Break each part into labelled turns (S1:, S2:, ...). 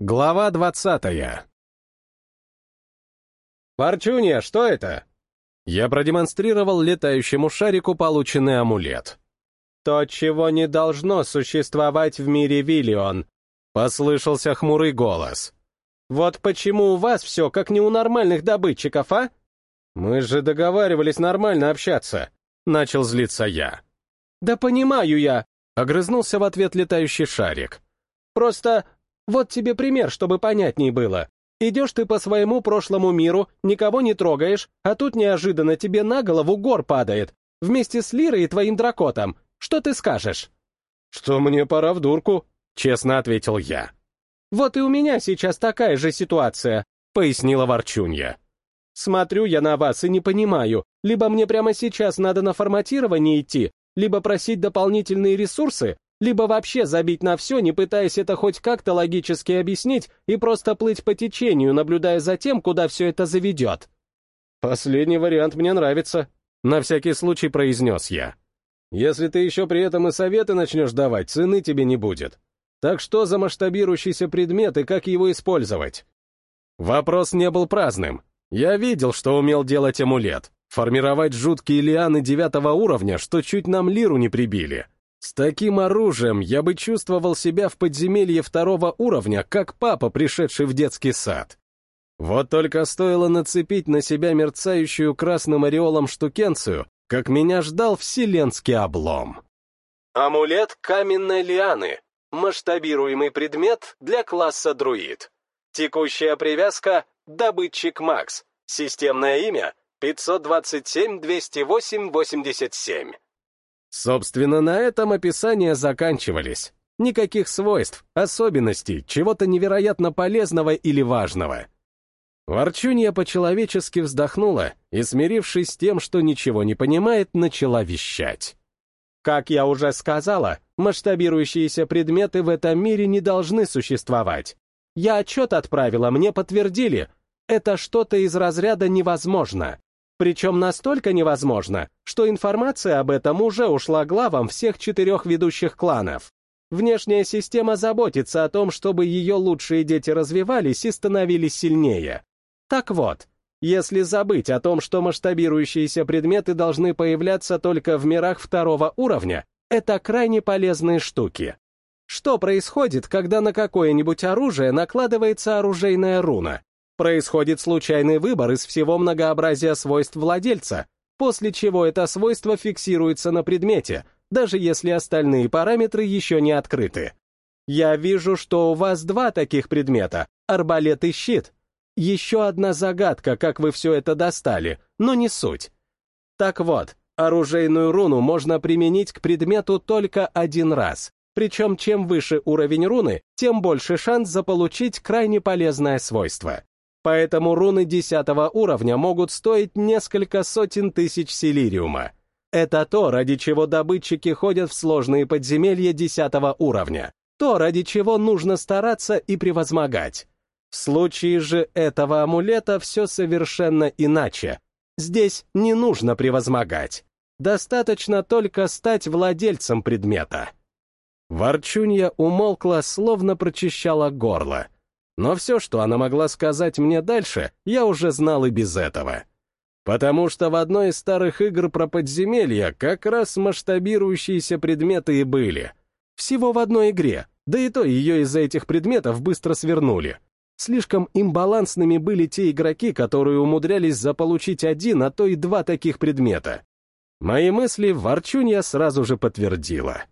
S1: Глава двадцатая. «Ворчунья, что это?» Я продемонстрировал летающему шарику полученный амулет.
S2: «То, чего не должно существовать в мире Виллион», —
S1: послышался хмурый голос.
S2: «Вот почему у вас все как не у нормальных добытчиков, а?»
S1: «Мы же договаривались нормально общаться», — начал злиться я.
S2: «Да понимаю я», —
S1: огрызнулся в ответ летающий шарик.
S2: «Просто вот тебе пример, чтобы понятней было. Идешь ты по своему прошлому миру, никого не трогаешь, а тут неожиданно тебе на голову гор падает, вместе с Лирой и твоим дракотом. Что ты скажешь?»
S1: «Что мне пора в дурку», — честно ответил я.
S2: «Вот и у меня сейчас такая же ситуация», — пояснила Ворчунья. «Смотрю я на вас и не понимаю, либо мне прямо сейчас надо на форматирование идти, либо просить дополнительные ресурсы, либо вообще забить на все, не пытаясь это хоть как-то логически объяснить и просто плыть по течению, наблюдая за тем, куда все это заведет.
S1: «Последний вариант мне нравится», — на всякий случай произнес я. «Если ты еще при этом и советы начнешь давать, цены тебе не будет. Так что за масштабирующийся предмет и как его использовать?» Вопрос не был праздным. Я видел, что умел делать амулет, формировать жуткие лианы девятого уровня, что чуть нам лиру не прибили — с таким оружием я бы чувствовал себя в подземелье второго уровня, как папа, пришедший в детский сад. Вот только стоило нацепить на себя мерцающую красным ореолом штукенцию, как меня ждал вселенский облом.
S2: Амулет каменной лианы. Масштабируемый предмет для класса друид. Текущая привязка — добытчик Макс. Системное имя — 527-208-87.
S1: Собственно, на этом описания заканчивались. Никаких свойств, особенностей, чего-то невероятно полезного или важного. Ворчунья по-человечески вздохнула и, смирившись с тем, что ничего не понимает, начала вещать.
S2: Как я уже сказала, масштабирующиеся предметы в этом мире не должны существовать. Я отчет отправила, мне подтвердили. Это что-то из разряда невозможно. Причем настолько невозможно, что информация об этом уже ушла главам всех четырех ведущих кланов. Внешняя система заботится о том, чтобы ее лучшие дети развивались и становились сильнее. Так вот, если забыть о том, что масштабирующиеся предметы должны появляться только в мирах второго уровня, это крайне полезные штуки. Что происходит, когда на какое-нибудь оружие накладывается оружейная руна? Происходит случайный выбор из всего многообразия свойств владельца, после чего это свойство фиксируется на предмете, даже если остальные параметры еще не открыты. Я вижу, что у вас два таких предмета — арбалет и щит. Еще одна загадка, как вы все это достали, но не суть. Так вот, оружейную руну можно применить к предмету только один раз. Причем чем выше уровень руны, тем больше шанс заполучить крайне полезное свойство поэтому руны десятого уровня могут стоить несколько сотен тысяч силириума. Это то, ради чего добытчики ходят в сложные подземелья десятого уровня, то, ради чего нужно стараться и превозмогать. В случае же этого амулета все совершенно иначе. Здесь не нужно превозмогать. Достаточно только стать владельцем предмета. Ворчунья умолкла, словно прочищала горло — но все, что она могла сказать мне дальше, я уже знал и без этого. Потому что в одной из старых игр про подземелья как раз масштабирующиеся предметы и были. Всего в одной игре, да и то ее из-за этих предметов быстро свернули. Слишком имбалансными были те игроки, которые умудрялись заполучить один, а то и два таких предмета. Мои мысли Ворчунья сразу же подтвердила.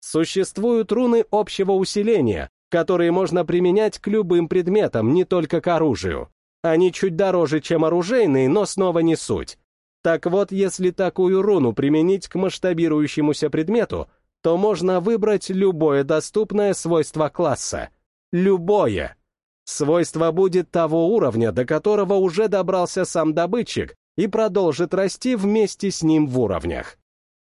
S2: Существуют руны общего усиления, которые можно применять к любым предметам, не только к оружию. Они чуть дороже, чем оружейные, но снова не суть. Так вот, если такую руну применить к масштабирующемуся предмету, то можно выбрать любое доступное свойство класса. Любое. Свойство будет того уровня, до которого уже добрался сам добытчик, и продолжит расти вместе с ним в уровнях.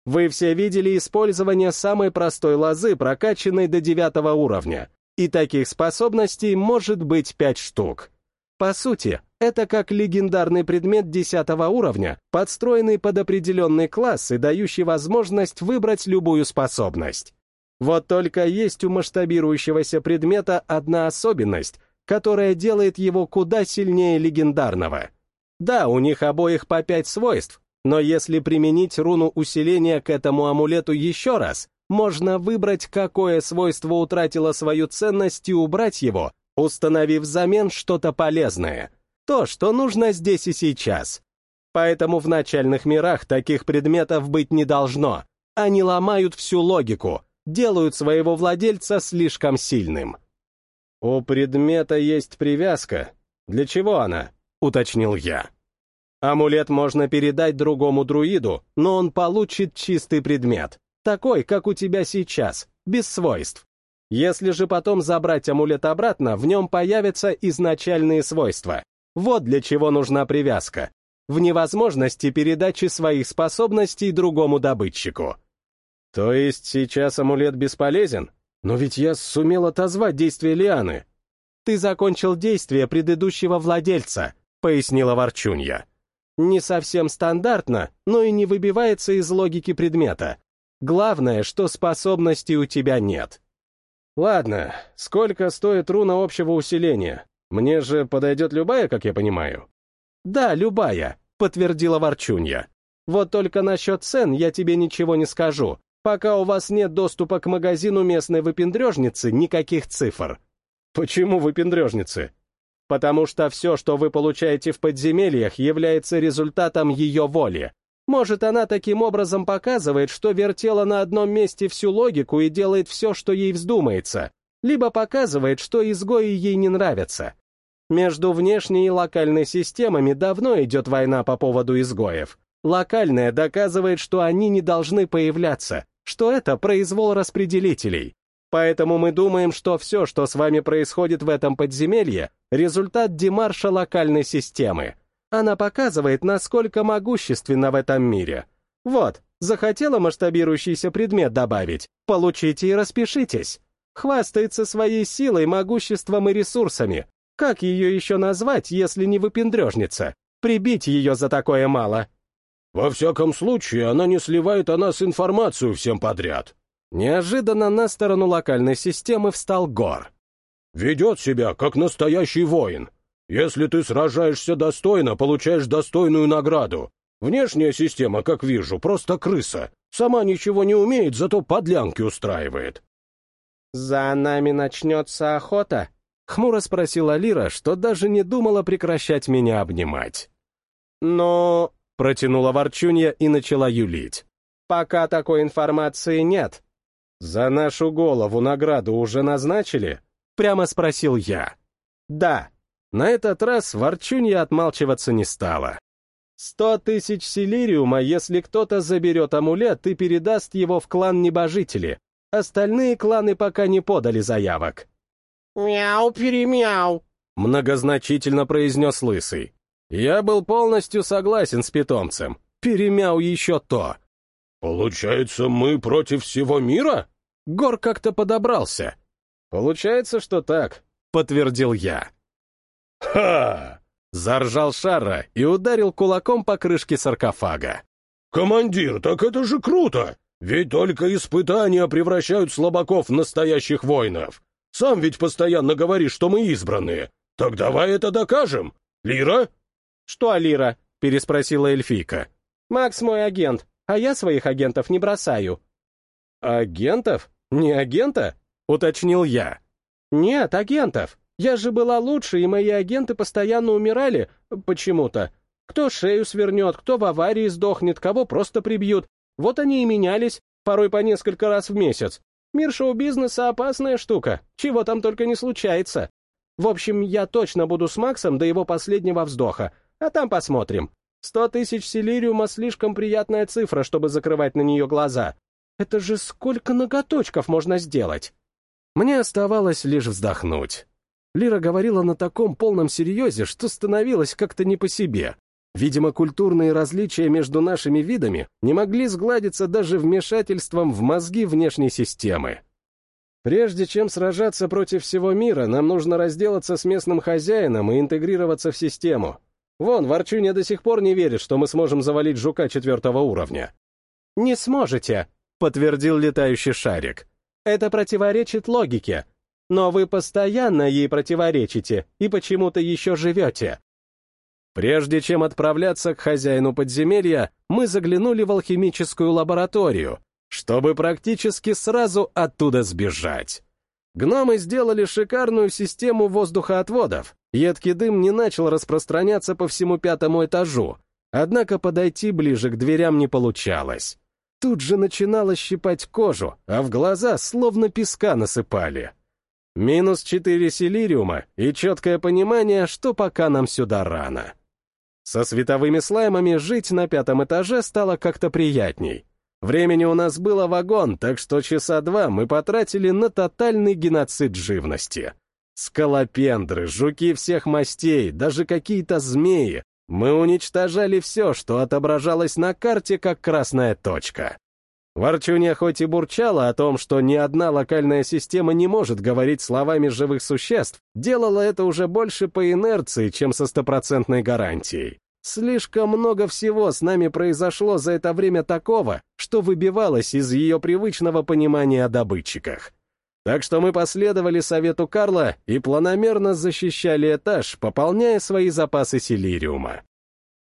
S2: Вы все видели использование самой простой лозы, прокачанной до девятого уровня. И таких способностей может быть пять штук. По сути, это как легендарный предмет десятого уровня, подстроенный под определенный класс и дающий возможность выбрать любую способность. Вот только есть у масштабирующегося предмета одна особенность, которая делает его куда сильнее легендарного. Да, у них обоих по пять свойств, но если применить руну усиления к этому амулету еще раз, можно выбрать, какое свойство утратило свою ценность и убрать его, установив взамен что-то полезное. То, что нужно здесь и сейчас. Поэтому в начальных мирах таких предметов быть не должно. Они ломают всю логику, делают своего владельца слишком сильным.
S1: «У предмета есть привязка. Для чего она?» — уточнил я.
S2: Амулет можно передать другому друиду, но он получит чистый предмет, такой, как у тебя сейчас, без свойств. Если же потом забрать амулет обратно, в нем появятся изначальные свойства. Вот для чего нужна привязка. В невозможности передачи своих способностей другому добытчику.
S1: То есть сейчас амулет бесполезен? Но ведь я сумел отозвать действие лианы.
S2: Ты закончил действие предыдущего владельца, пояснила Ворчунья. Не совсем стандартно, но и не выбивается из логики предмета. Главное, что способностей у тебя нет.
S1: Ладно, сколько стоит руна общего усиления? Мне же подойдет любая, как я понимаю?
S2: Да, любая, подтвердила Ворчунья. Вот только насчет цен я тебе ничего не скажу. Пока у вас нет доступа к магазину местной выпендрежницы, никаких цифр.
S1: Почему выпендрежницы?
S2: Потому что все, что вы получаете в подземельях, является результатом ее воли. Может, она таким образом показывает, что вертела на одном месте всю логику и делает все, что ей вздумается, либо показывает, что изгои ей не нравятся. Между внешней и локальной системами давно идет война по поводу изгоев. Локальная доказывает, что они не должны появляться, что это произвол распределителей. Поэтому мы думаем, что все, что с вами происходит в этом подземелье, результат демарша локальной системы. Она показывает, насколько могущественна в этом мире. Вот, захотела масштабирующийся предмет добавить, получите и распишитесь. Хвастается своей силой, могуществом и ресурсами. Как ее еще назвать, если не выпендрежница? Прибить ее за такое мало.
S3: Во всяком случае, она не сливает о нас информацию всем подряд.
S2: Неожиданно на сторону локальной системы встал Гор.
S3: Ведет себя, как настоящий воин. Если ты сражаешься достойно, получаешь достойную награду. Внешняя система, как вижу, просто крыса. Сама ничего не умеет, зато подлянки устраивает.
S2: «За нами начнется охота?» — хмуро спросила Лира, что даже не думала прекращать меня обнимать. «Но...» Протянула ворчунья и начала юлить. «Пока такой информации нет».
S1: «За нашу голову награду уже назначили?»
S2: Прямо спросил я. «Да». На этот раз ворчунья отмалчиваться не стала. «Сто тысяч силириума, если кто-то заберет амулет и передаст его в клан небожители. Остальные кланы пока не подали заявок».
S4: «Мяу-перемяу», —
S2: многозначительно произнес Лысый. Я был полностью согласен с питомцем. Перемял еще то.
S3: «Получается, мы против всего мира?»
S2: Гор как-то подобрался.
S1: «Получается, что так», — подтвердил я.
S3: «Ха!»
S2: — заржал Шара и ударил кулаком по крышке саркофага.
S3: «Командир, так это же круто! Ведь только испытания превращают слабаков в настоящих воинов. Сам ведь постоянно говоришь, что мы избранные. Так давай это докажем. Лира,
S2: «Что, Алира?» — переспросила эльфийка. «Макс мой агент, а я своих агентов не бросаю».
S1: «Агентов? Не агента?» — уточнил я.
S2: «Нет, агентов. Я же была лучше, и мои агенты постоянно умирали почему-то. Кто шею свернет, кто в аварии сдохнет, кого просто прибьют. Вот они и менялись, порой по несколько раз в месяц. Мир шоу-бизнеса — опасная штука, чего там только не случается. В общем, я точно буду с Максом до его последнего вздоха, а там посмотрим. Сто тысяч силириума — слишком приятная цифра, чтобы закрывать на нее глаза. Это же сколько ноготочков можно сделать? Мне оставалось лишь вздохнуть. Лира говорила на таком полном серьезе, что становилось как-то не по себе. Видимо, культурные различия между нашими видами не могли сгладиться даже вмешательством в мозги внешней системы.
S1: Прежде чем сражаться против всего мира, нам нужно разделаться с местным хозяином и интегрироваться в систему. Вон, Ворчуня до сих пор не верит, что мы сможем завалить жука четвертого уровня.
S2: «Не сможете», — подтвердил летающий шарик. Это противоречит логике. Но вы постоянно ей противоречите и почему-то еще живете.
S1: Прежде чем отправляться к хозяину подземелья, мы заглянули в алхимическую лабораторию, чтобы практически сразу оттуда сбежать. Гномы сделали шикарную систему воздухоотводов. Едкий дым не начал распространяться по всему пятому этажу, однако подойти ближе к дверям не получалось. Тут же начинало щипать кожу, а в глаза словно песка насыпали. Минус четыре силириума и четкое понимание, что пока нам сюда рано. Со световыми слаймами жить на пятом этаже стало как-то приятней. Времени у нас было вагон, так что часа два мы потратили на тотальный геноцид живности. Скалопендры, жуки всех мастей, даже какие-то змеи. Мы уничтожали все, что отображалось на карте, как красная точка. Ворчунья хоть и бурчала о том, что ни одна локальная система не может говорить словами живых существ, делала это уже больше по инерции, чем со стопроцентной гарантией. Слишком много всего с нами произошло за это время такого, что выбивалось из ее привычного понимания о добытчиках. Так что мы последовали совету Карла и планомерно защищали этаж, пополняя свои запасы силириума.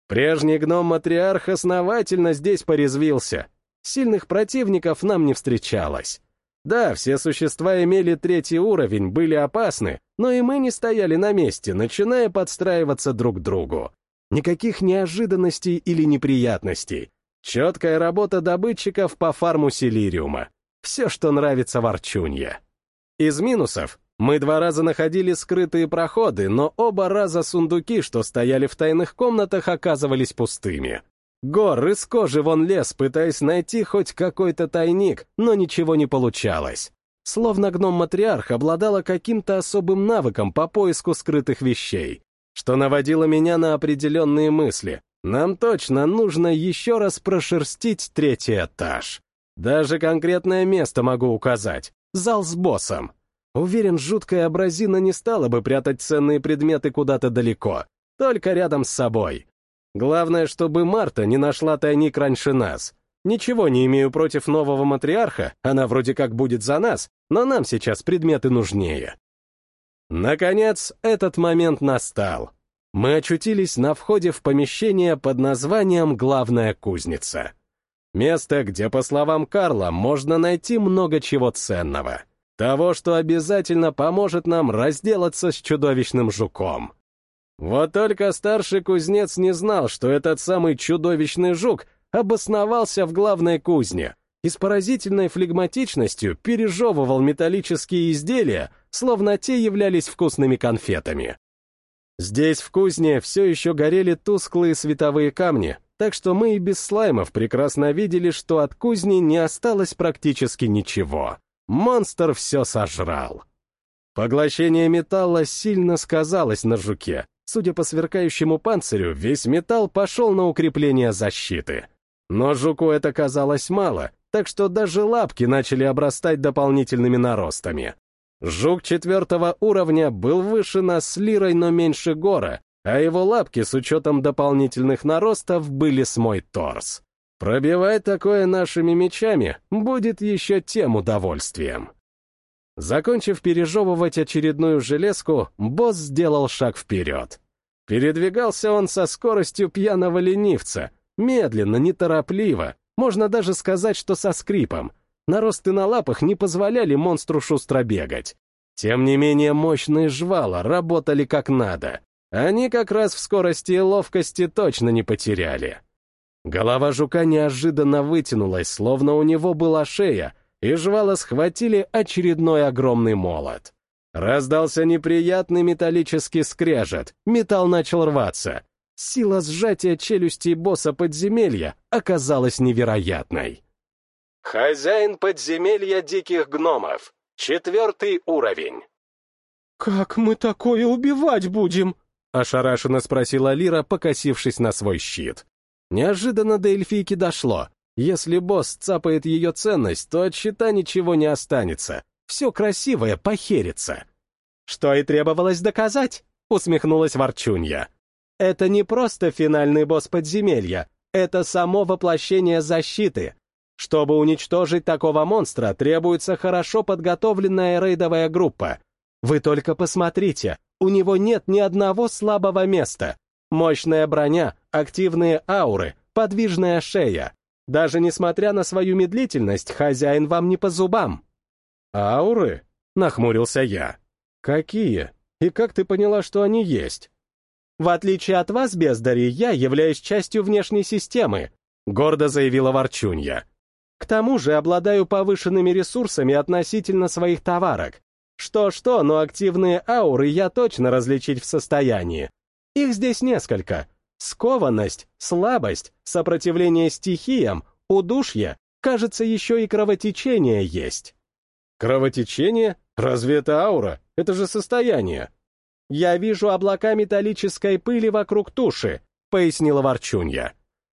S1: Прежний гном-матриарх основательно здесь порезвился. Сильных противников нам не встречалось. Да, все существа имели третий уровень, были опасны, но и мы не стояли на месте, начиная подстраиваться друг к другу. Никаких неожиданностей или неприятностей. Четкая работа добытчиков по фарму Силириума. Все, что нравится ворчунье. Из минусов мы два раза находили скрытые проходы, но оба раза сундуки, что стояли в тайных комнатах, оказывались пустыми. Гор из кожи вон лез, пытаясь найти хоть какой-то тайник, но ничего не получалось. Словно гном-матриарх обладала каким-то особым навыком по поиску скрытых вещей что наводило меня на определенные мысли. Нам точно нужно еще раз прошерстить третий этаж. Даже конкретное место могу указать. Зал с боссом. Уверен, жуткая абразина не стала бы прятать ценные предметы куда-то далеко, только рядом с собой. Главное, чтобы Марта не нашла тайник раньше нас. Ничего не имею против нового матриарха, она вроде как будет за нас, но нам сейчас предметы нужнее. Наконец, этот момент настал. Мы очутились на входе в помещение под названием «Главная кузница». Место, где, по словам Карла, можно найти много чего ценного. Того, что обязательно поможет нам разделаться с чудовищным жуком. Вот только старший кузнец не знал, что этот самый чудовищный жук обосновался в главной кузне, и с поразительной флегматичностью пережевывал металлические изделия, словно те являлись вкусными конфетами. Здесь, в кузне, все еще горели тусклые световые камни, так что мы и без слаймов прекрасно видели, что от кузни не осталось практически ничего. Монстр все сожрал. Поглощение металла сильно сказалось на жуке. Судя по сверкающему панцирю, весь металл пошел на укрепление защиты. Но жуку это казалось мало, так что даже лапки начали обрастать дополнительными наростами. Жук четвертого уровня был выше нас с лирой, но меньше гора, а его лапки с учетом дополнительных наростов были с мой торс. Пробивать такое нашими мечами будет еще тем удовольствием. Закончив пережевывать очередную железку, босс сделал шаг вперед. Передвигался он со скоростью пьяного ленивца, медленно, неторопливо, можно даже сказать, что со скрипом. Наросты на лапах не позволяли монстру шустро бегать. Тем не менее, мощные жвала работали как надо. Они как раз в скорости и ловкости точно не потеряли. Голова жука неожиданно вытянулась, словно у него была шея, и жвала схватили очередной огромный молот. Раздался неприятный металлический скрежет, металл начал рваться. Сила сжатия челюстей босса подземелья оказалась невероятной. Хозяин подземелья диких гномов. Четвертый уровень.
S2: «Как мы такое убивать будем?»
S1: — ошарашенно спросила Лира, покосившись на свой щит. Неожиданно до эльфийки дошло. Если босс цапает ее ценность, то от щита ничего не останется. Все красивое похерится.
S2: «Что и требовалось доказать?» — усмехнулась Ворчунья. «Это не просто финальный босс подземелья, это само воплощение защиты, Чтобы уничтожить такого монстра, требуется хорошо подготовленная рейдовая группа. Вы только посмотрите, у него нет ни одного слабого места. Мощная броня, активные ауры, подвижная шея. Даже несмотря на свою медлительность, хозяин вам не по зубам.
S1: «Ауры?» — нахмурился я. «Какие? И как ты поняла, что они есть?»
S2: «В отличие от вас, бездари, я являюсь частью внешней системы», — гордо заявила Ворчунья. «К тому же обладаю повышенными ресурсами относительно своих товарок. Что-что, но активные ауры я точно различить в состоянии. Их здесь несколько. Скованность, слабость, сопротивление стихиям, удушье, кажется, еще и кровотечение есть.
S1: Кровотечение? Разве это аура? Это же состояние.
S2: Я вижу облака металлической пыли вокруг туши, пояснила Ворчунья.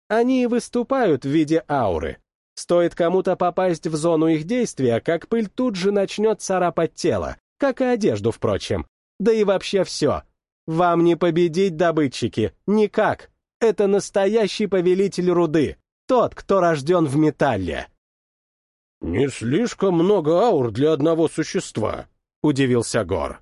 S2: Они и выступают в виде ауры. Стоит кому-то попасть в зону их действия, как пыль тут же начнет царапать тело, как и одежду, впрочем. Да и вообще все. Вам не победить, добытчики, никак. Это настоящий повелитель руды, тот, кто рожден в металле.
S3: «Не слишком много аур для одного существа», — удивился Гор.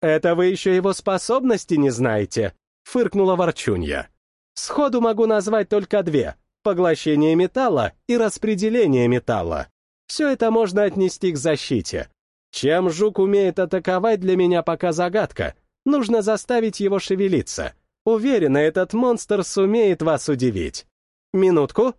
S2: «Это вы еще его способности не знаете», — фыркнула Ворчунья. «Сходу могу назвать только две — поглощение металла и распределение металла. Все это можно отнести к защите. Чем жук умеет атаковать, для меня пока загадка. Нужно заставить его шевелиться. Уверена, этот монстр сумеет вас удивить. Минутку.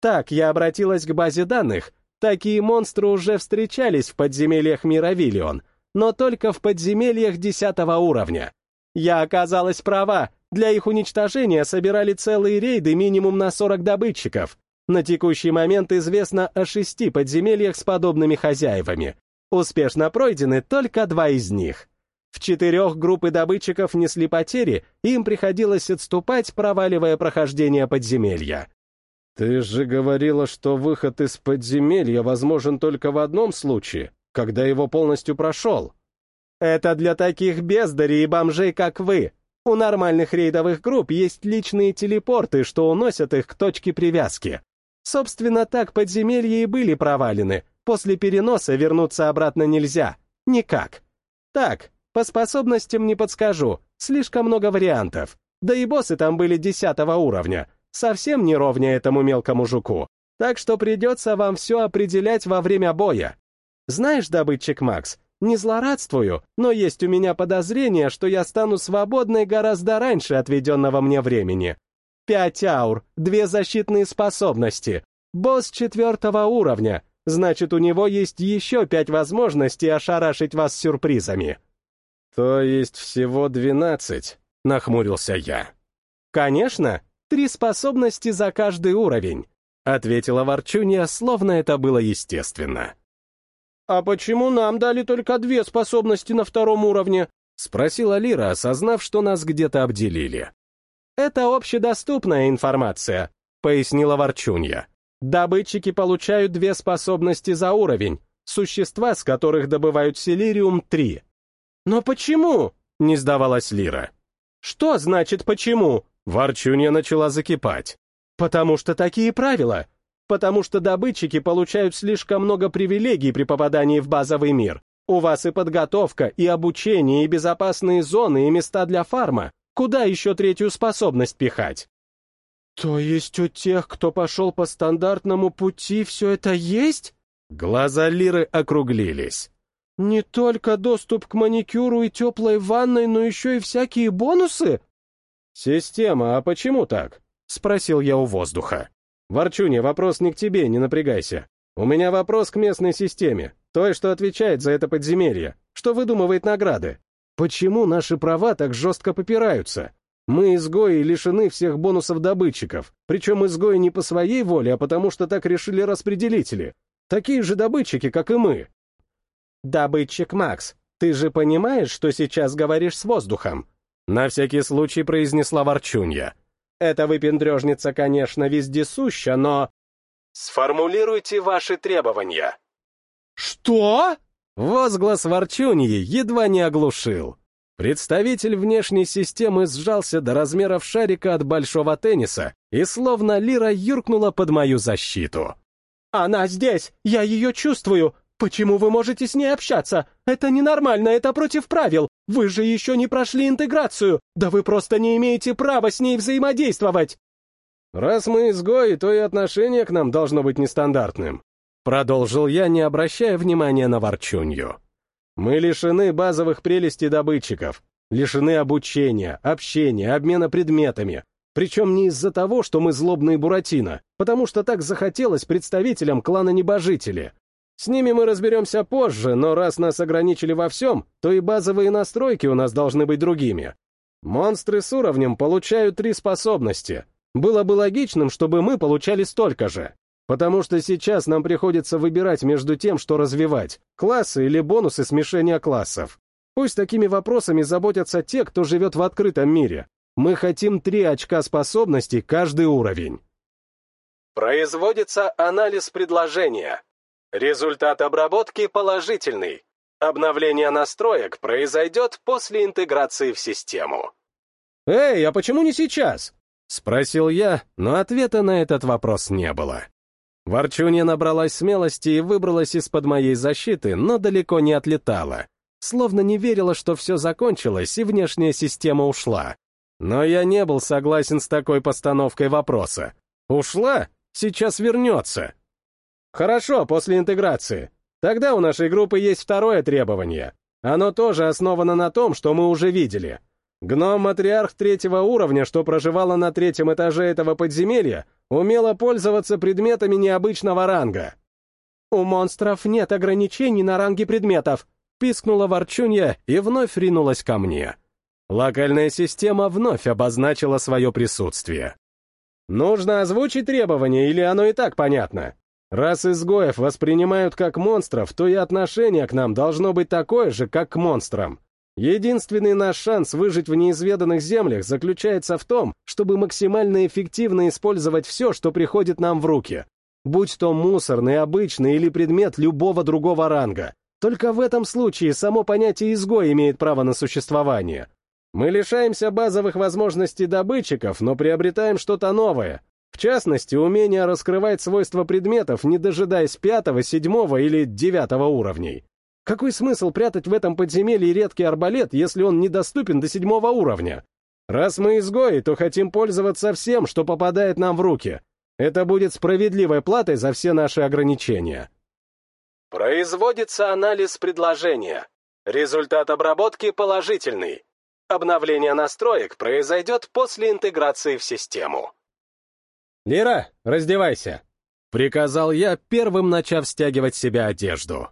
S2: Так, я обратилась к базе данных. Такие монстры уже встречались в подземельях Мировиллион, но только в подземельях десятого уровня. Я оказалась права, для их уничтожения собирали целые рейды минимум на 40 добытчиков. На текущий момент известно о шести подземельях с подобными хозяевами. Успешно пройдены только два из них. В четырех группы добытчиков несли потери, и им приходилось отступать, проваливая прохождение подземелья.
S1: «Ты же говорила, что выход из подземелья возможен только в одном случае, когда его полностью прошел».
S2: «Это для таких бездарей и бомжей, как вы. У нормальных рейдовых групп есть личные телепорты, что уносят их к точке привязки. Собственно, так подземелья и были провалены, После переноса вернуться обратно нельзя. Никак. Так, по способностям не подскажу, слишком много вариантов. Да и боссы там были десятого уровня. Совсем не ровня этому мелкому жуку. Так что придется вам все определять во время боя. Знаешь, добытчик Макс, не злорадствую, но есть у меня подозрение, что я стану свободной гораздо раньше отведенного мне времени. Пять аур, две защитные способности, босс четвертого уровня, Значит, у него есть еще пять возможностей ошарашить вас сюрпризами.
S1: То есть всего двенадцать, нахмурился я.
S2: Конечно, три способности за каждый уровень, ответила Ворчунья, словно это было естественно.
S3: «А почему нам дали только две способности на втором уровне?»
S1: — спросила Лира, осознав, что нас где-то обделили.
S2: «Это общедоступная информация», — пояснила Ворчунья. Добытчики получают две способности за уровень, существа, с которых добывают силириум, три.
S3: «Но почему?»
S2: — не сдавалась Лира. «Что значит «почему»?»
S1: Ворчунья начала закипать.
S2: «Потому что такие правила. Потому что добытчики получают слишком много привилегий при попадании в базовый мир. У вас и подготовка, и обучение, и безопасные зоны, и места для фарма. Куда еще третью способность пихать?
S3: «То есть у тех, кто пошел по стандартному пути, все это есть?»
S1: Глаза Лиры округлились.
S3: «Не только доступ к маникюру и теплой ванной, но еще и всякие бонусы?»
S1: «Система, а почему так?» — спросил я у воздуха. «Ворчуня, вопрос не к тебе, не напрягайся. У меня вопрос к местной системе, той, что отвечает за это подземелье, что выдумывает награды. Почему наши права так жестко попираются? Мы, изгои, лишены всех бонусов добытчиков, причем изгои не по своей воле, а потому что так решили распределители. Такие же добытчики, как и мы.
S2: «Добытчик Макс, ты же понимаешь, что сейчас говоришь с воздухом?»
S1: На всякий случай произнесла Ворчунья.
S2: «Это выпендрежница, конечно, вездесуща, но...» «Сформулируйте ваши требования».
S3: «Что?»
S1: Возглас Ворчуньи едва не оглушил. Представитель внешней системы сжался до размеров шарика от большого тенниса и словно лира юркнула под мою защиту.
S2: «Она здесь! Я ее чувствую! Почему вы можете с ней общаться? Это ненормально, это против правил! Вы же еще не прошли интеграцию! Да вы просто не имеете права с ней взаимодействовать!»
S1: «Раз мы изгои, то и отношение к нам должно быть нестандартным», продолжил я, не обращая внимания на ворчунью. «Мы лишены базовых прелестей добытчиков, лишены обучения, общения, обмена предметами, причем не из-за того, что мы злобные Буратино, потому что так захотелось представителям клана Небожители. С ними мы разберемся позже, но раз нас ограничили во всем, то и базовые настройки у нас должны быть другими. Монстры с уровнем получают три способности. Было бы логичным, чтобы мы получали столько же. Потому что сейчас нам приходится выбирать между тем, что развивать, классы или бонусы смешения классов. Пусть такими вопросами заботятся те, кто живет в открытом мире, мы хотим три очка способностей каждый уровень.
S2: Производится анализ предложения. Результат обработки положительный. Обновление настроек произойдет после интеграции в систему.
S1: «Эй, а почему не сейчас?» — спросил я, но ответа на этот вопрос не было. Ворчунья набралась смелости и выбралась из-под моей защиты, но далеко не отлетала. Словно не верила, что все закончилось и внешняя система ушла. Но я не был согласен с такой постановкой вопроса. Ушла? Сейчас вернется. Хорошо, после интеграции. Тогда у нашей группы есть второе требование. Оно тоже основано на том, что мы уже видели. Гном-матриарх третьего уровня, что проживала на третьем этаже этого подземелья, умела пользоваться предметами необычного ранга.
S2: «У монстров нет ограничений на ранги предметов», — пискнула ворчунья и вновь ринулась ко мне.
S1: Локальная система вновь обозначила свое присутствие. Нужно озвучить требования, или оно и так понятно? Раз изгоев воспринимают как монстров, то и отношение к нам должно быть такое же, как к монстрам. Единственный наш шанс выжить в неизведанных землях заключается в том, чтобы максимально эффективно использовать все, что приходит нам в руки. Будь то мусорный, обычный или предмет любого другого ранга. Только в этом случае само понятие изгой имеет право на существование. Мы лишаемся базовых возможностей добытчиков, но приобретаем что-то новое. В частности, умение раскрывать свойства предметов, не дожидаясь пятого, седьмого или девятого уровней. Какой смысл прятать в этом подземелье редкий арбалет, если он недоступен до седьмого уровня? Раз мы изгои, то хотим пользоваться всем, что попадает нам в руки. Это будет справедливой платой за все наши ограничения.
S2: Производится анализ предложения. Результат обработки положительный. Обновление настроек произойдет после интеграции в систему.
S1: «Лира, раздевайся!» — приказал я, первым начав стягивать себе одежду.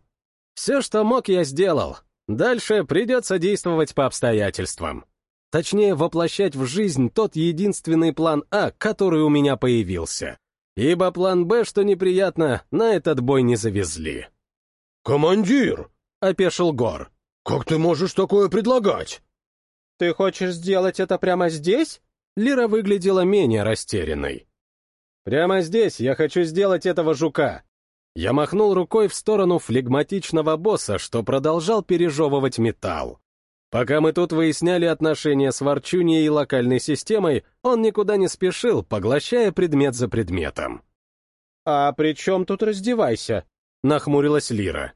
S1: Все, что мог, я сделал. Дальше придется действовать по обстоятельствам. Точнее, воплощать в жизнь тот единственный план А, который у меня появился. Ибо план Б, что неприятно, на этот бой не завезли.
S3: «Командир!»
S1: — опешил Гор.
S3: «Как ты можешь такое предлагать?»
S2: «Ты хочешь сделать это прямо здесь?»
S1: Лира выглядела менее растерянной. «Прямо здесь я хочу сделать этого жука». Я махнул рукой в сторону флегматичного босса, что продолжал пережевывать металл. Пока мы тут выясняли отношения с Ворчуньей и локальной системой, он никуда не спешил, поглощая предмет за предметом.
S2: «А при чем тут раздевайся?»
S1: — нахмурилась Лира.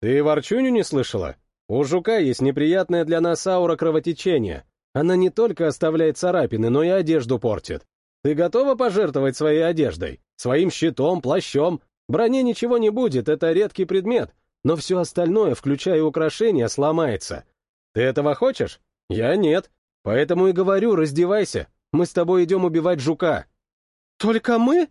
S1: «Ты Ворчуню не слышала? У жука есть неприятная для нас аура кровотечения. Она не только оставляет царапины, но и одежду портит. Ты готова пожертвовать своей одеждой? Своим щитом, плащом? Броне ничего не будет, это редкий предмет, но все остальное, включая украшения, сломается. Ты этого хочешь? Я нет. Поэтому и говорю, раздевайся. Мы с тобой идем убивать жука.
S2: Только мы?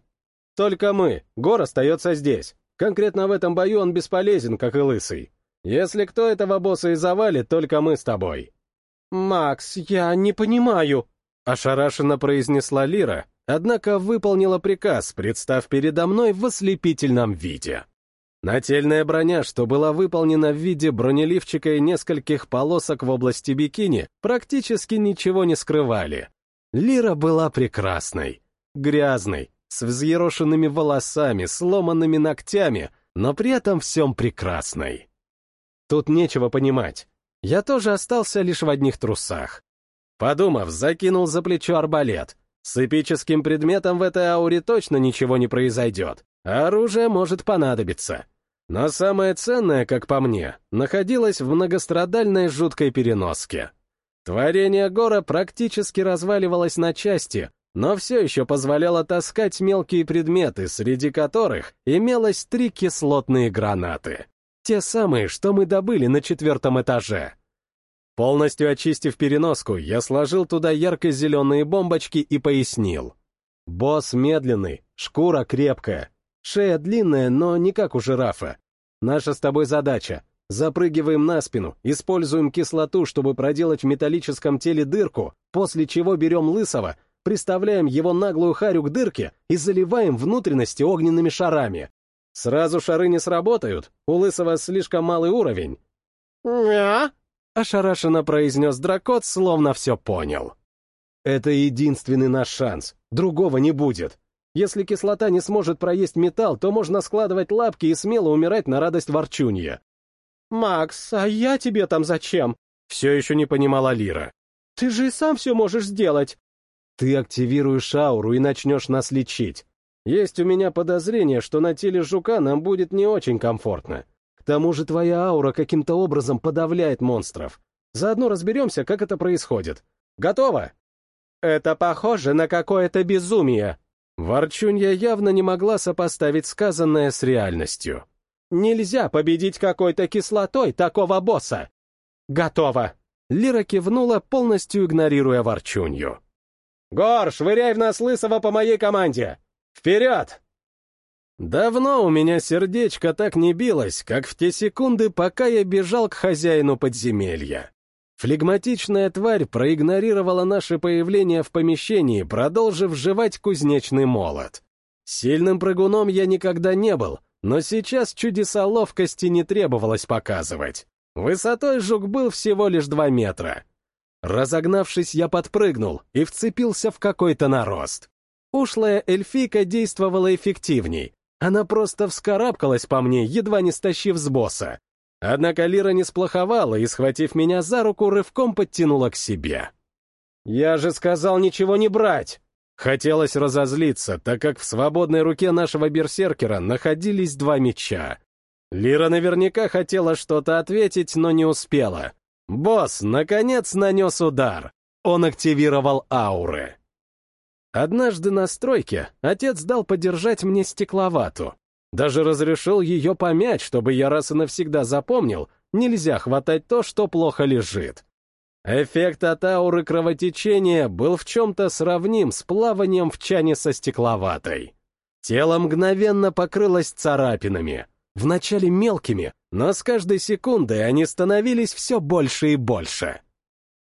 S1: Только мы. Гор остается здесь. Конкретно в этом бою он бесполезен, как и лысый. Если кто этого босса и завалит, только мы с тобой».
S2: «Макс, я не понимаю», —
S1: ошарашенно произнесла Лира, однако выполнила приказ, представ передо мной в ослепительном виде. Нательная броня, что была выполнена в виде бронеливчика и нескольких полосок в области бикини, практически ничего не скрывали. Лира была прекрасной, грязной, с взъерошенными волосами, сломанными ногтями, но при этом всем прекрасной. Тут нечего понимать. Я тоже остался лишь в одних трусах. Подумав, закинул за плечо арбалет. С эпическим предметом в этой ауре точно ничего не произойдет. Оружие может понадобиться. Но самое ценное, как по мне, находилось в многострадальной жуткой переноске. Творение Гора практически разваливалось на части, но все еще позволяло таскать мелкие предметы, среди которых имелось три кислотные гранаты. Те самые, что мы добыли на четвертом этаже. Полностью очистив переноску, я сложил туда ярко-зеленые бомбочки и пояснил. Босс медленный, шкура крепкая, шея длинная, но не как у жирафа. Наша с тобой задача — запрыгиваем на спину, используем кислоту, чтобы проделать в металлическом теле дырку, после чего берем лысого, приставляем его наглую харю к дырке и заливаем внутренности огненными шарами. Сразу шары не сработают, у лысого слишком малый уровень.
S2: «Ня?»
S1: — ошарашенно произнес дракот, словно все понял. «Это единственный наш шанс, другого не будет. Если кислота не сможет проесть металл, то можно складывать лапки и смело умирать на радость ворчунья».
S2: «Макс, а я тебе там зачем?»
S1: — все еще не понимала Лира.
S2: «Ты же и сам все можешь сделать».
S1: «Ты активируешь ауру и начнешь нас лечить. Есть у меня подозрение, что на теле жука нам будет не очень комфортно. К тому же твоя аура каким-то образом подавляет монстров. Заодно разберемся, как это происходит. Готово?»
S2: «Это похоже на какое-то безумие».
S1: Ворчунья явно не могла сопоставить сказанное с реальностью.
S2: «Нельзя победить какой-то кислотой такого босса!» «Готово!»
S1: Лира кивнула, полностью игнорируя ворчунью.
S2: «Гор, швыряй в нас лысого по моей команде! Вперед!»
S1: Давно у меня сердечко так не билось, как в те секунды, пока я бежал к хозяину подземелья. Флегматичная тварь проигнорировала наше появление в помещении, продолжив жевать кузнечный молот. Сильным прыгуном я никогда не был, но сейчас чудеса ловкости не требовалось показывать. Высотой жук был всего лишь два метра. Разогнавшись, я подпрыгнул и вцепился в какой-то нарост. Ушлая эльфийка действовала эффективней, она просто вскарабкалась по мне, едва не стащив с босса. Однако Лира не сплоховала и, схватив меня за руку, рывком подтянула к себе. «Я же сказал ничего не брать!» Хотелось разозлиться, так как в свободной руке нашего берсеркера находились два меча. Лира наверняка хотела что-то ответить, но не успела. Босс, наконец, нанес удар. Он активировал ауры. Однажды на стройке отец дал подержать мне стекловату. Даже разрешил ее помять, чтобы я раз и навсегда запомнил, нельзя хватать то, что плохо лежит. Эффект от ауры кровотечения был в чем-то сравним с плаванием в чане со стекловатой. Тело мгновенно покрылось царапинами, вначале мелкими, но с каждой секундой они становились все больше и больше.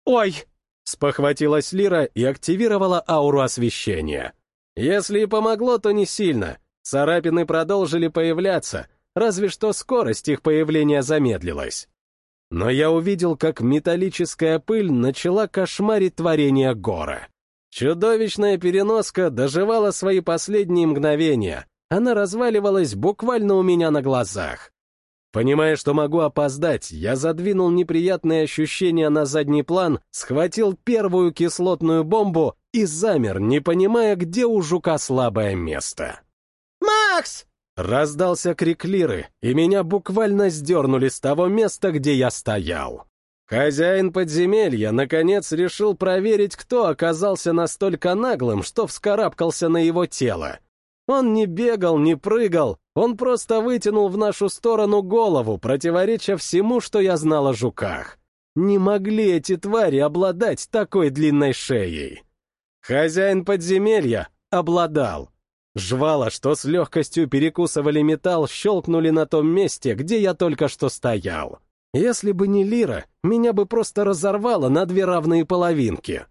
S2: «Ой!»
S1: Спохватилась Лира и активировала ауру освещения. Если и помогло, то не сильно. Царапины продолжили появляться, разве что скорость их появления замедлилась. Но я увидел, как металлическая пыль начала кошмарить творение гора. Чудовищная переноска доживала свои последние мгновения. Она разваливалась буквально у меня на глазах. Понимая, что могу опоздать, я задвинул неприятные ощущения на задний план, схватил первую кислотную бомбу и замер, не понимая, где у жука слабое место.
S2: «Макс!»
S1: Раздался крик Лиры, и меня буквально сдернули с того места, где я стоял. Хозяин подземелья, наконец, решил проверить, кто оказался настолько наглым, что вскарабкался на его тело. Он не бегал, не прыгал, он просто вытянул в нашу сторону голову, противореча всему, что я знал о жуках. Не могли эти твари обладать такой длинной шеей. Хозяин подземелья обладал. Жвала, что с легкостью перекусывали металл, щелкнули на том месте, где я только что стоял. Если бы не Лира, меня бы просто разорвало на две равные половинки.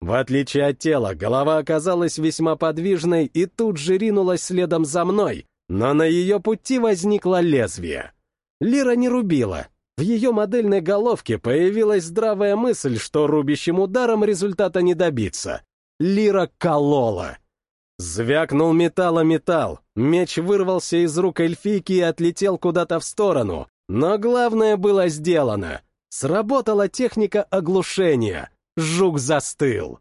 S1: В отличие от тела, голова оказалась весьма подвижной и тут же ринулась следом за мной, но на ее пути возникло лезвие. Лира не рубила. В ее модельной головке появилась здравая мысль, что рубящим ударом результата не добиться. Лира колола. Звякнул металл о металл, меч вырвался из рук эльфийки и отлетел куда-то в сторону, но главное было сделано. Сработала техника оглушения. Жук застыл.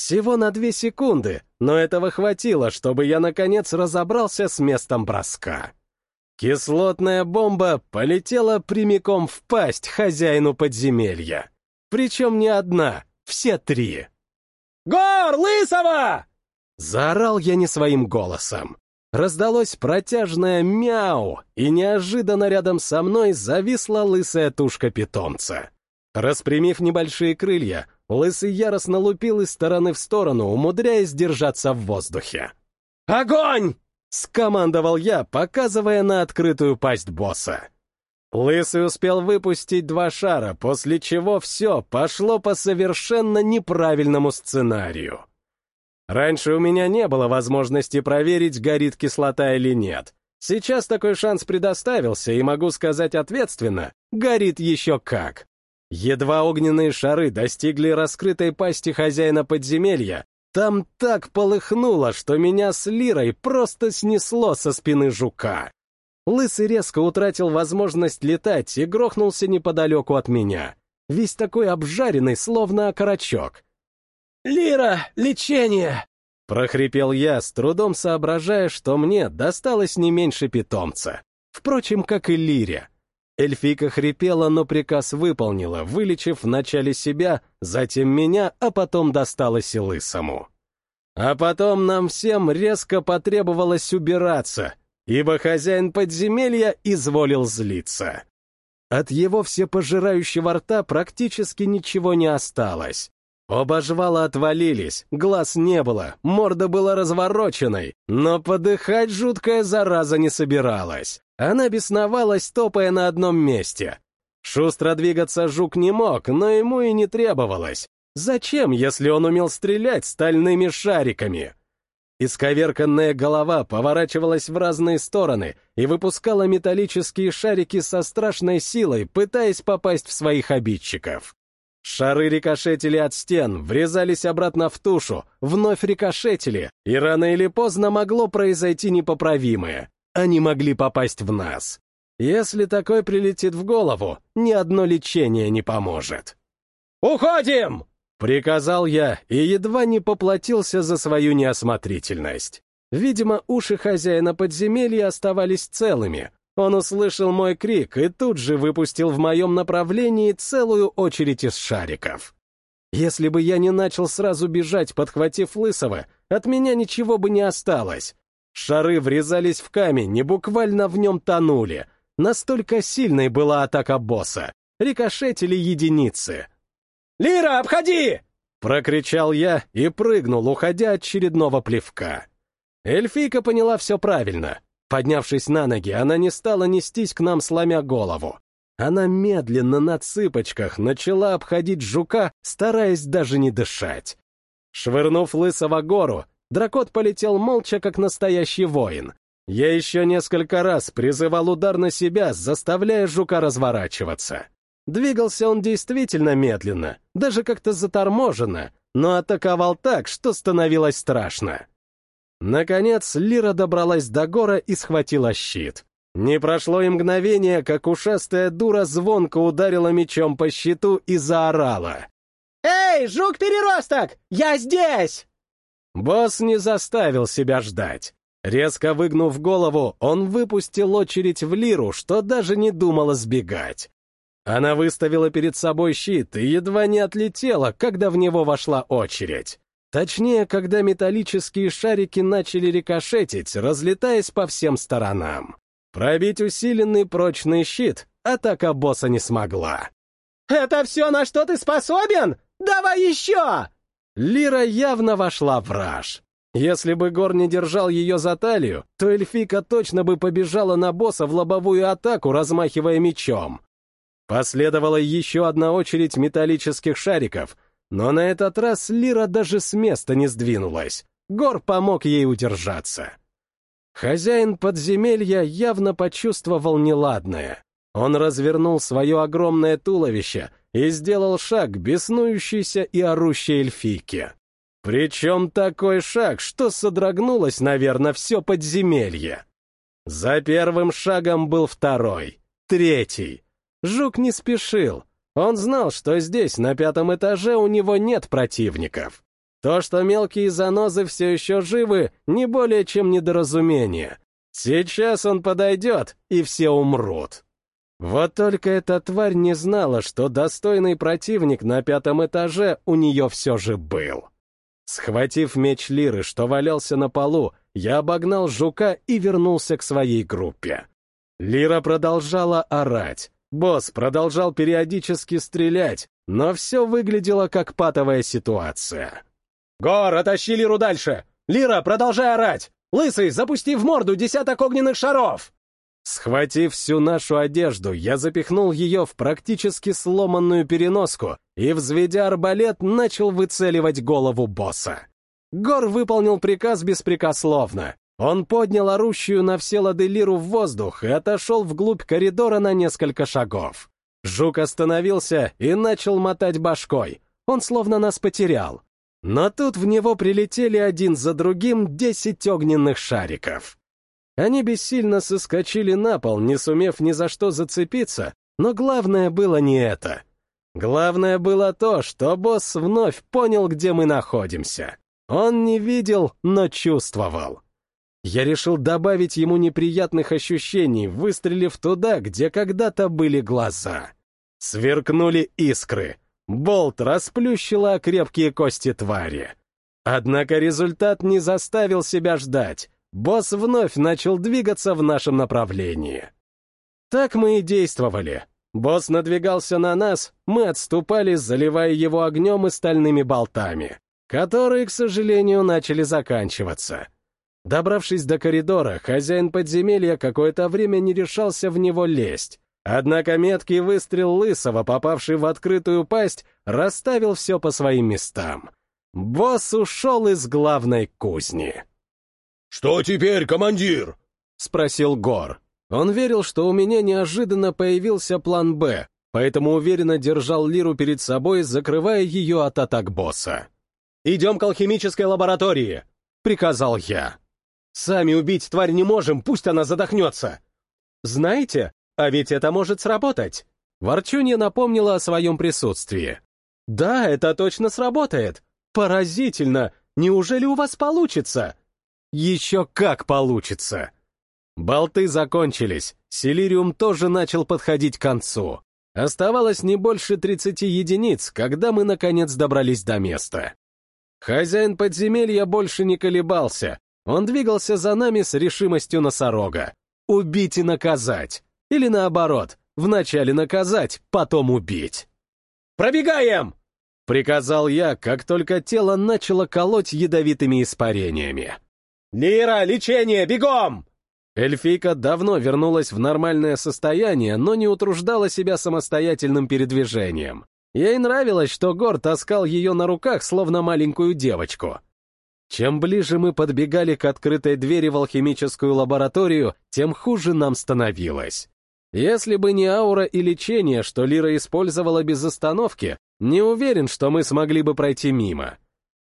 S1: Всего на две секунды, но этого хватило, чтобы я наконец разобрался с местом броска. Кислотная бомба полетела прямиком в пасть хозяину подземелья. Причем не одна, все три. «Гор, Лысого!» Заорал я не своим голосом. Раздалось протяжное мяу, и неожиданно рядом со мной зависла лысая тушка питомца. Распрямив небольшие крылья, лысый яростно лупил из стороны в сторону, умудряясь держаться в воздухе. «Огонь!» — скомандовал я, показывая на открытую пасть босса. Лысый успел выпустить два шара, после чего все пошло по совершенно неправильному сценарию. Раньше у меня не было возможности проверить, горит кислота или нет. Сейчас такой шанс предоставился, и могу сказать ответственно, горит еще как. Едва огненные шары достигли раскрытой пасти хозяина подземелья, там так полыхнуло, что меня с Лирой просто снесло со спины жука. Лысый резко утратил возможность летать и грохнулся неподалеку от меня. Весь такой обжаренный, словно окорочок. «Лира, лечение!» — прохрипел я, с трудом соображая, что мне досталось не меньше питомца. Впрочем, как и Лире. Эльфийка хрипела, но приказ выполнила, вылечив вначале себя, затем меня, а потом досталось и лысому. А потом нам всем резко потребовалось убираться, ибо хозяин подземелья изволил злиться. От его всепожирающего рта практически ничего не осталось. Оба жвала отвалились, глаз не было, морда была развороченной, но подыхать жуткая зараза не собиралась. Она бесновалась, топая на одном месте. Шустро двигаться жук не мог, но ему и не требовалось. Зачем, если он умел стрелять стальными шариками? Исковерканная голова поворачивалась в разные стороны и выпускала металлические шарики со страшной силой, пытаясь попасть в своих обидчиков. Шары рикошетили от стен, врезались обратно в тушу, вновь рикошетили, и рано или поздно могло произойти непоправимое. Они могли попасть в нас. Если такой прилетит в голову, ни одно лечение не поможет. «Уходим!» — приказал я и едва не поплатился за свою неосмотрительность. Видимо, уши хозяина подземелья оставались целыми, он услышал мой крик и тут же выпустил в моем направлении целую очередь из шариков. Если бы я не начал сразу бежать, подхватив Лысого, от меня ничего бы не осталось. Шары врезались в камень и буквально в нем тонули. Настолько сильной была атака босса. Рикошетили единицы. «Лира, обходи!» — прокричал я и прыгнул, уходя от очередного плевка. Эльфийка поняла все правильно. Поднявшись на ноги, она не стала нестись к нам, сломя голову. Она медленно на цыпочках начала обходить жука, стараясь даже не дышать. Швырнув лысого гору, дракот полетел молча, как настоящий воин. Я еще несколько раз призывал удар на себя, заставляя жука разворачиваться. Двигался он действительно медленно, даже как-то заторможенно, но атаковал так, что становилось страшно. Наконец, Лира добралась до гора и схватила щит. Не прошло и мгновение, как ушастая дура звонко ударила мечом по щиту и заорала. «Эй, жук-переросток! Я здесь!» Босс не заставил себя ждать. Резко выгнув голову, он выпустил очередь в Лиру, что даже не думала сбегать. Она выставила перед собой щит и едва не отлетела, когда в него вошла очередь. Точнее, когда металлические шарики начали рикошетить, разлетаясь по всем сторонам. Пробить усиленный прочный щит атака босса не смогла. «Это все, на что ты способен? Давай еще!» Лира явно вошла в раж. Если бы Гор не держал ее за талию, то эльфика точно бы побежала на босса в лобовую атаку, размахивая мечом. Последовала еще одна очередь металлических шариков — но на этот раз Лира даже с места не сдвинулась. Гор помог ей удержаться. Хозяин подземелья явно почувствовал неладное. Он развернул свое огромное туловище и сделал шаг беснующейся и орущей эльфийке. Причем такой шаг, что содрогнулось, наверное, все подземелье. За первым шагом был второй, третий. Жук не спешил, он знал, что здесь, на пятом этаже, у него нет противников. То, что мелкие занозы все еще живы, не более чем недоразумение. Сейчас он подойдет, и все умрут. Вот только эта тварь не знала, что достойный противник на пятом этаже у нее все же был. Схватив меч Лиры, что валялся на полу, я обогнал жука и вернулся к своей группе. Лира продолжала орать. Босс продолжал периодически стрелять, но все выглядело как патовая ситуация. «Гор, оттащи Лиру дальше! Лира, продолжай орать! Лысый, запусти в морду десяток огненных шаров!» Схватив всю нашу одежду, я запихнул ее в практически сломанную переноску и, взведя арбалет, начал выцеливать голову босса. Гор выполнил приказ беспрекословно. Он поднял орущую на все лады лиру в воздух и отошел вглубь коридора на несколько шагов. Жук остановился и начал мотать башкой. Он словно нас потерял. Но тут в него прилетели один за другим десять огненных шариков. Они бессильно соскочили на пол, не сумев ни за что зацепиться, но главное было не это. Главное было то, что босс вновь понял, где мы находимся. Он не видел, но чувствовал. Я решил добавить ему неприятных ощущений, выстрелив туда, где когда-то были глаза. Сверкнули искры — Болт расплющила крепкие кости твари. Однако результат не заставил себя ждать. Босс вновь начал двигаться в нашем направлении. Так мы и действовали. Босс надвигался на нас, мы отступали, заливая его огнем и стальными болтами, которые, к сожалению, начали заканчиваться. Добравшись до коридора, хозяин подземелья какое-то время не решался в него лезть, Однако меткий выстрел Лысого, попавший в открытую пасть, расставил все по своим местам. Босс ушел из главной кузни.
S3: «Что теперь, командир?»
S1: — спросил Гор. Он верил, что у меня неожиданно появился план «Б», поэтому уверенно держал Лиру перед собой, закрывая ее от атак босса. «Идем к алхимической лаборатории», — приказал я. «Сами убить тварь не можем, пусть она задохнется». «Знаете, а ведь это может сработать. Ворчунья напомнила о своем присутствии. Да, это точно сработает. Поразительно. Неужели у вас получится? Еще как получится. Болты закончились. Силириум тоже начал подходить к концу. Оставалось не больше 30 единиц, когда мы наконец добрались до места. Хозяин подземелья больше не колебался. Он двигался за нами с решимостью носорога. Убить и наказать. Или наоборот, вначале наказать, потом убить. «Пробегаем!» — приказал я, как только тело начало колоть ядовитыми испарениями. «Лира, лечение, бегом!» Эльфийка давно вернулась в нормальное состояние, но не утруждала себя самостоятельным передвижением. Ей нравилось, что Гор таскал ее на руках, словно маленькую девочку. Чем ближе мы подбегали к открытой двери в алхимическую лабораторию, тем хуже нам становилось. Если бы не аура и лечение, что Лира использовала без остановки, не уверен, что мы смогли бы пройти мимо.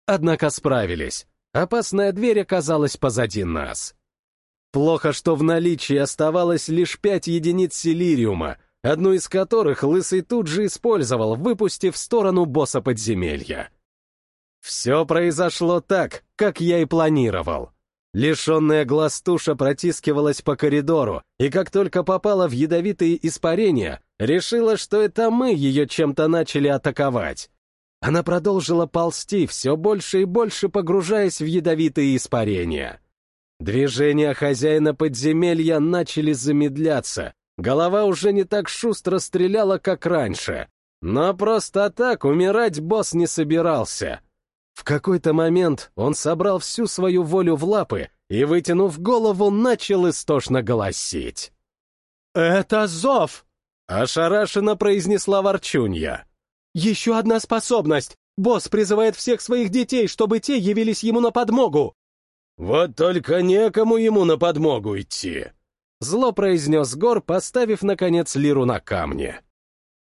S1: Однако справились. Опасная дверь оказалась позади нас. Плохо, что в наличии оставалось лишь пять единиц силириума, одну из которых Лысый тут же использовал, выпустив в сторону босса подземелья. Все произошло так, как я и планировал. Лишенная глаз туша протискивалась по коридору, и как только попала в ядовитые испарения, решила, что это мы ее чем-то начали атаковать. Она продолжила ползти, все больше и больше погружаясь в ядовитые испарения. Движения хозяина подземелья начали замедляться, голова уже не так шустро стреляла, как раньше. Но просто так умирать босс не собирался — в какой-то момент он собрал всю свою волю в лапы и, вытянув голову, начал истошно голосить. «Это зов!» — ошарашенно произнесла Ворчунья. «Еще одна способность! Босс призывает всех своих детей, чтобы те явились ему на подмогу!»
S3: «Вот только некому ему на подмогу идти!»
S1: Зло произнес Гор, поставив, наконец, лиру на камне.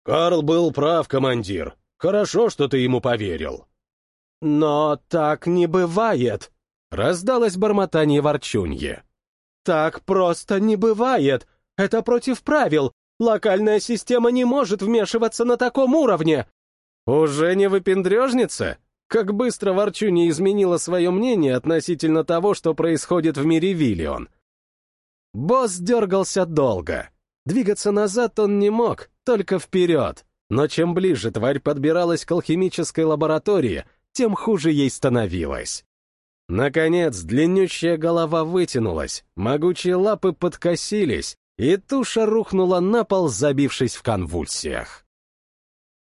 S3: «Карл был прав, командир. Хорошо, что ты ему поверил.
S2: «Но так не бывает!»
S1: — раздалось бормотание ворчунье.
S2: «Так просто не бывает! Это против правил! Локальная система не может вмешиваться на таком уровне!»
S1: «Уже не выпендрежница? Как быстро Ворчу не изменила свое мнение относительно того, что происходит в мире Виллион. Босс дергался долго. Двигаться назад он не мог, только вперед. Но чем ближе тварь подбиралась к алхимической лаборатории, тем хуже ей становилось. Наконец, длиннющая голова вытянулась, могучие лапы подкосились, и туша рухнула на пол, забившись в конвульсиях.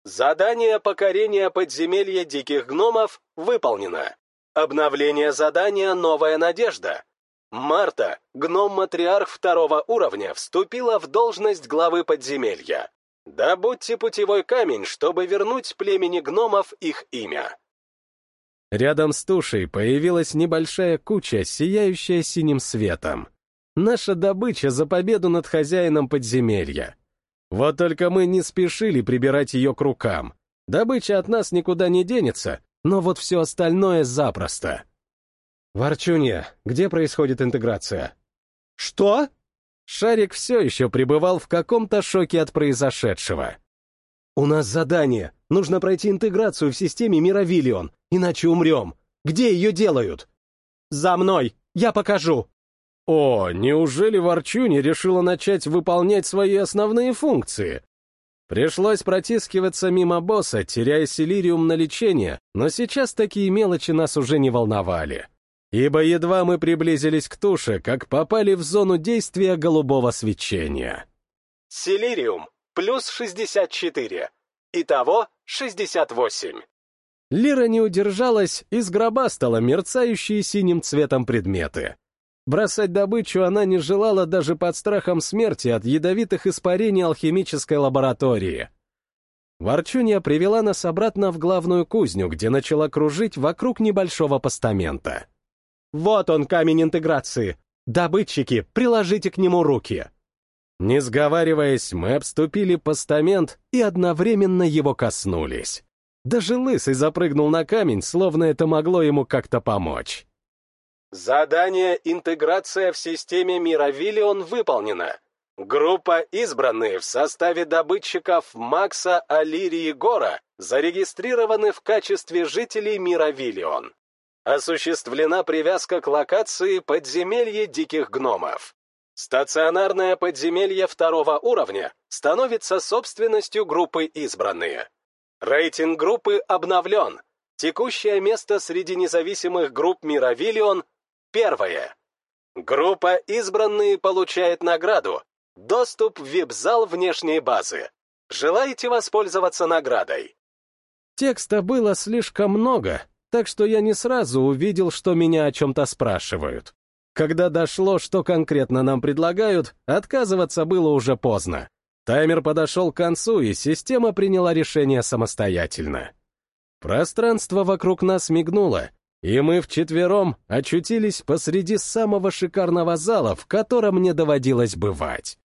S1: Задание покорения подземелья диких гномов выполнено. Обновление задания «Новая надежда». Марта, гном-матриарх второго уровня, вступила в должность главы подземелья. Добудьте путевой камень, чтобы вернуть племени гномов их имя. Рядом с тушей появилась небольшая куча, сияющая синим светом. Наша добыча за победу над хозяином подземелья. Вот только мы не спешили прибирать ее к рукам. Добыча от нас никуда не денется, но вот все остальное запросто. Ворчунья, где происходит интеграция? Что? Шарик все еще пребывал в каком-то шоке от произошедшего. «У нас задание. Нужно пройти интеграцию в системе Мировиллион, иначе умрем. Где ее делают?» «За мной! Я покажу!» О, неужели Ворчуни решила начать выполнять свои основные функции? Пришлось протискиваться мимо босса, теряя силириум на лечение, но сейчас такие мелочи нас уже не волновали ибо едва мы приблизились к туше, как попали в зону действия голубого свечения. Силириум плюс 64. Итого 68. Лира не удержалась, из гроба стала мерцающие синим цветом предметы. Бросать добычу она не желала даже под страхом смерти от ядовитых испарений алхимической лаборатории. Ворчунья привела нас обратно в главную кузню, где начала кружить вокруг небольшого постамента. Вот он, камень интеграции. Добытчики, приложите к нему руки. Не сговариваясь, мы обступили постамент и одновременно его коснулись. Даже Лысый запрыгнул на камень, словно это могло ему как-то помочь. Задание «Интеграция в системе Мировиллион» выполнено. Группа избранные в составе добытчиков Макса, Алирии Гора зарегистрированы в качестве жителей Мировиллион осуществлена привязка к локации подземелья диких гномов. Стационарное подземелье второго уровня становится собственностью группы «Избранные». Рейтинг группы обновлен. Текущее место среди независимых групп Мировиллион — первое. Группа «Избранные» получает награду. Доступ в вип-зал внешней базы. Желаете воспользоваться наградой? Текста было слишком много, так что я не сразу увидел, что меня о чем-то спрашивают. Когда дошло, что конкретно нам предлагают, отказываться было уже поздно. Таймер подошел к концу, и система приняла решение самостоятельно. Пространство вокруг нас мигнуло, и мы вчетвером очутились посреди самого шикарного зала, в котором мне доводилось бывать.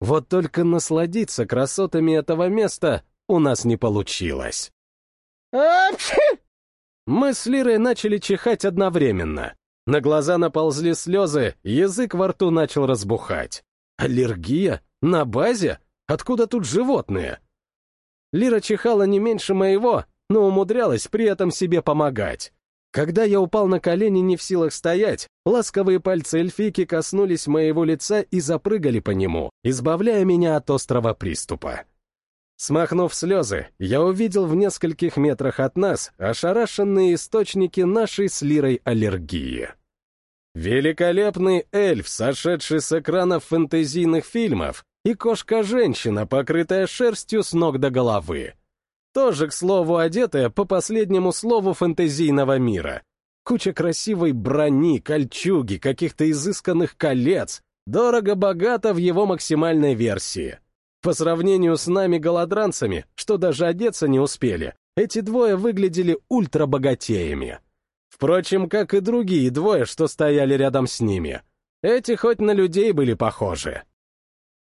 S1: Вот только насладиться красотами этого места у нас не получилось. Мы с Лирой начали чихать одновременно. На глаза наползли слезы, язык во рту начал разбухать. Аллергия? На базе? Откуда тут животные? Лира чихала не меньше моего, но умудрялась при этом себе помогать. Когда я упал на колени не в силах стоять, ласковые пальцы эльфийки коснулись моего лица и запрыгали по нему, избавляя меня от острого приступа. Смахнув слезы, я увидел в нескольких метрах от нас ошарашенные источники нашей с Лирой аллергии. Великолепный эльф, сошедший с экранов фэнтезийных фильмов, и кошка-женщина, покрытая шерстью с ног до головы. Тоже, к слову, одетая по последнему слову фэнтезийного мира. Куча красивой брони, кольчуги, каких-то изысканных колец, дорого-богато в его максимальной версии. По сравнению с нами голодранцами, что даже одеться не успели, эти двое выглядели ультрабогатеями. Впрочем, как и другие двое, что стояли рядом с ними. Эти хоть на людей были похожи.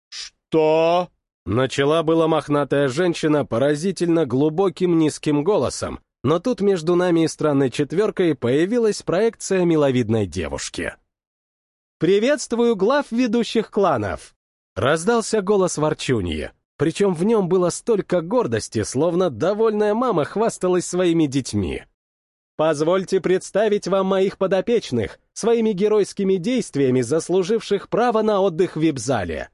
S3: «Что?»
S1: Начала была мохнатая женщина поразительно глубоким низким голосом, но тут между нами и странной четверкой появилась проекция миловидной девушки. «Приветствую глав ведущих кланов!» Раздался голос ворчуньи, причем в нем было столько гордости, словно довольная мама хвасталась своими детьми.
S2: Позвольте представить вам моих подопечных, своими геройскими действиями заслуживших право на отдых в вип-зале.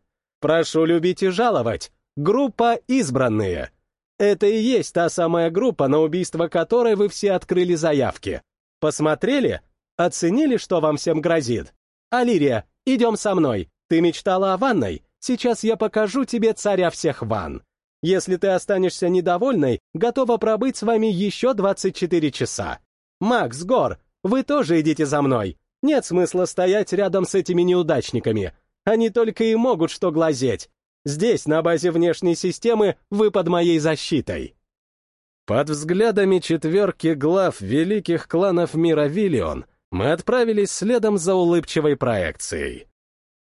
S2: Прошу любить и жаловать. Группа «Избранные». Это и есть та самая группа, на убийство которой вы все открыли заявки. Посмотрели? Оценили, что вам всем грозит? Алирия, идем со мной. Ты мечтала о ванной? Сейчас я покажу тебе царя всех ванн. Если ты останешься недовольной, готова пробыть с вами еще 24 часа. «Макс, Гор, вы тоже идите за мной. Нет смысла стоять рядом с этими неудачниками. Они только и могут что глазеть. Здесь, на базе внешней системы, вы под моей защитой».
S1: Под взглядами четверки глав великих кланов мира Виллион мы отправились следом за улыбчивой проекцией.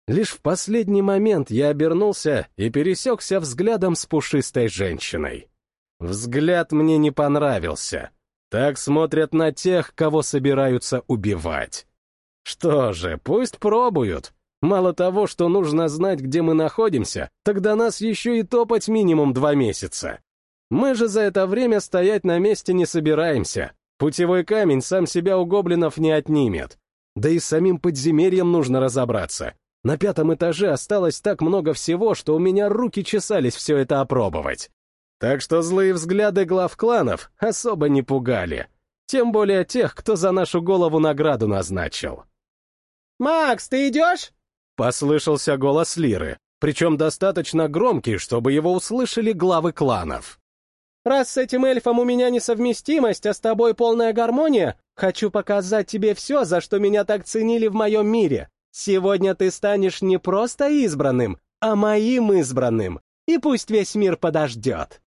S1: Лишь в последний момент я обернулся и пересекся взглядом с пушистой женщиной. Взгляд мне не понравился. Так смотрят на тех, кого собираются убивать. Что же, пусть пробуют. Мало того, что нужно знать, где мы находимся, тогда нас еще и топать минимум два месяца. Мы же за это время стоять на месте не собираемся. Путевой камень сам себя у гоблинов не отнимет. Да и с самим подземельем нужно разобраться. На пятом этаже осталось так много всего, что у меня руки чесались все это опробовать. Так что злые взгляды глав кланов особо не пугали. Тем более тех, кто за нашу голову награду назначил.
S2: «Макс, ты идешь?»
S1: Послышался голос Лиры, причем достаточно громкий, чтобы его услышали главы кланов.
S2: «Раз с этим эльфом у меня несовместимость, а с тобой полная гармония, хочу показать тебе все, за что меня так ценили в моем мире. Сегодня ты станешь не просто избранным, а моим избранным, и пусть весь мир подождет».